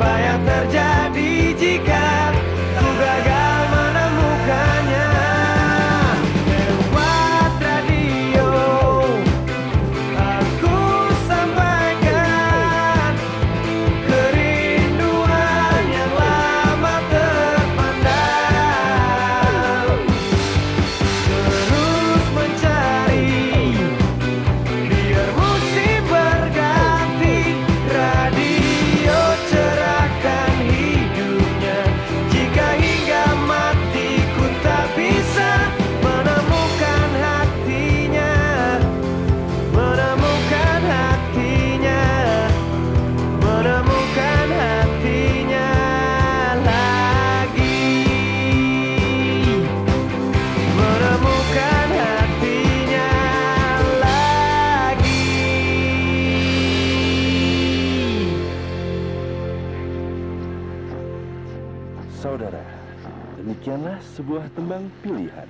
apa yang terjadi? Saudara, demikianlah sebuah tembang pilihan.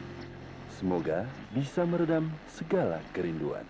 Semoga bisa meredam segala kerinduan.